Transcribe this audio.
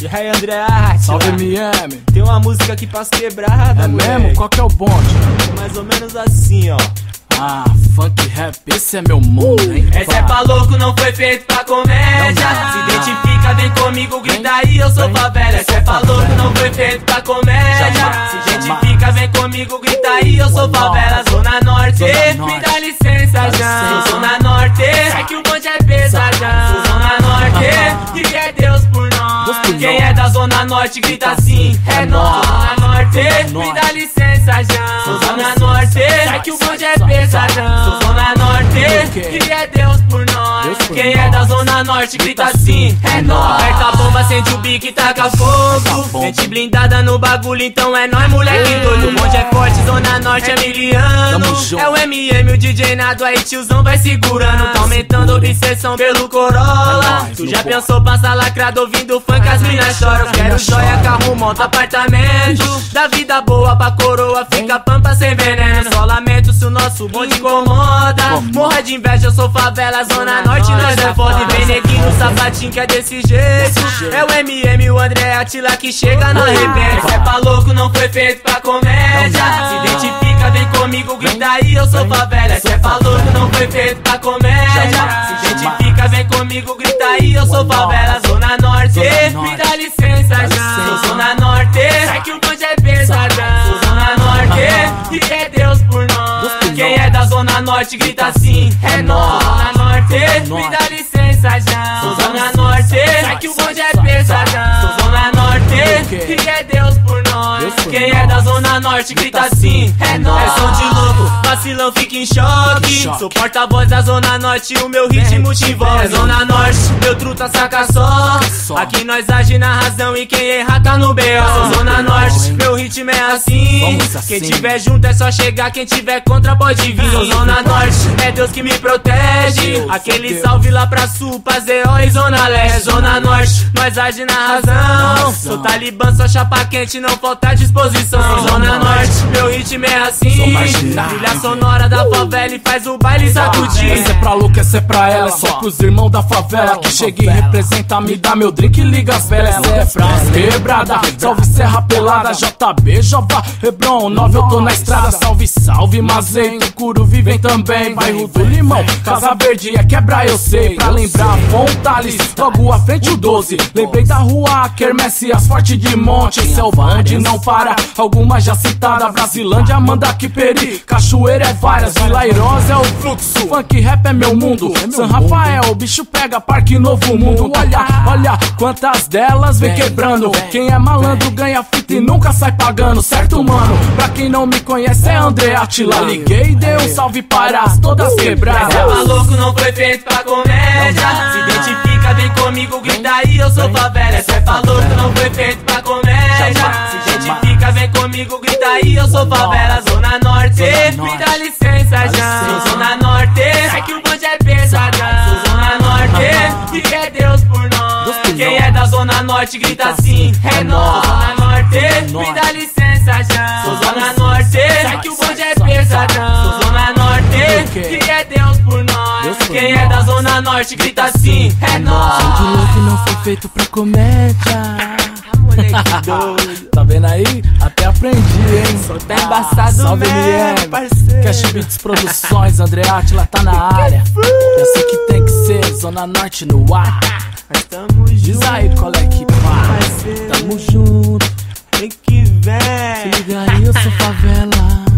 E aí, André Arte? Salve MM. Tem uma música aqui pras quebradas, É moleque. mesmo? Qual que é o bonde? Mais ou menos assim, ó. Ah, funk rap, esse é meu mundo, hein? Essa é pra louco, não foi feito pra comédia. Se identifica, vem comigo, grita aí, eu sou favela. Essa é pra louco, não foi feito pra comédia. Se identifica, vem comigo, grita aí, eu sou favela. Zona Norte, Zona Norte. me dá licença já. Zona Norte, grita assim, é nós. Norte, me dá licença já. Zona Norte, é que o bonde é pesadão. Zona Norte, e é Deus por nós. Quem é da Zona Norte, grita assim, é nós. Aperta a bomba, sente o bico e taca fogo. Mente blindada no bagulho, então é nós, moleque doido. O bonde é forte, Zona Norte é miliano. É o MM, o DJ nado, aí tiozão vai segurando. Tá aumentando a obsessão pelo Corolla. É Tu já pensou passar lacrado ouvindo funk, as minas choram. Quero joia, carro, moto, apartamento. Da vida boa pra coroa, fica pampa sem veneno. Só lamento se o nosso bonde incomoda. Morra de inveja, eu sou favela, Zona Norte, nós é foda. E vem neguinho, sapatinho que é desse jeito. É o MM, o André Atila que chega, não arrepende. Cê é pra louco, não foi feito pra comédia. Se identifica, vem comigo, grita aí, eu sou favela. Cê é pra louco, não foi feito pra comédia. Se identifica, vem comigo, grita aí, eu sou favela. Zona Norte, me dá licença Zona Norte, grita assim, é nós. Zona Norte, me dá licença já. Sou Zona Norte, é que o bonde é pesadão. Sou Zona Norte, e é Deus por nós. Quem é da Zona Norte, grita assim, é nós. É som de louco, vacilão fica em choque. Sou porta-voz da Zona Norte, o meu ritmo te envolve. É Zona Norte, meu truta saca só. Só. Aqui nós age na razão e quem erra tá no B.O. Sou Zona Ritmo é assim. Vamos assim. Quem tiver junto é só chegar, quem tiver contra pode vir. Sou Zona Norte, é Deus que me protege. Deus, Aquele salve lá pra sul, pra ZO e Zona Leste. Zona Norte, nós age na razão. Sou talibã, só chapa quente, não falta disposição. Ritmo é assim. Trilha sonora da favela e faz o baile sacudir. Essa é pra louca, essa é pra ela. Só pros irmãos da favela que chega e representa. Me dá meu drink e liga as velas. Essa é pras quebrada. Salve Serra Pelada, JB, Jova, Hebron 9. Eu tô na estrada. Salve, salve, Mazei. Curo vivem também. Bairro do Limão, Casa Verde é quebra, eu sei. Pra lembrar, Fontales, logo à frente o 12. Lembrei da rua Quermesse, as forte de monte. Esse é o bonde, não para. Alguma já citada. Brasilândia, Mandaque, Peri. Cachoeira é várias. Vila Irosa é o fluxo. Funk rap é meu mundo. São Rafael, o bicho pega Parque Novo Mundo. Olha, olha quantas delas vem quebrando. Quem é malandro ganha fita e nunca sai pagando. Certo, mano? Pra quem não me conhece, é André Atila. Liguei e dei um salve para as todas quebradas. É maluco, não foi feito pra comédia. Se identifica, vem comigo, grita aí, eu sou favela. Essa é maluco, não foi feito pra sou favela. Zona Norte, me dá licença já. Sou Zona Norte, é que o bonde é pesadão. Sou Zona Norte, e é Deus por nós. Quem é da Zona Norte, grita assim, é nós. Zona Norte, me dá licença já. Sou Zona Norte, é que o bonde é pesadão. Sou Zona Norte, e é Deus por nós. Quem é da Zona Norte, grita assim, é nós. De louco não foi feito pra comédia. Tá vendo aí? Até aprendi? Só tá embaçado Salve, mesmo, parceiro. Cash Beats Produções, André Atila tá na área. É assim que tem que ser, Zona Norte no ar. Nós tamo Diz junto, aí qual é que pá. Tamo junto. Vem que Se vem. liga aí, eu sou favela.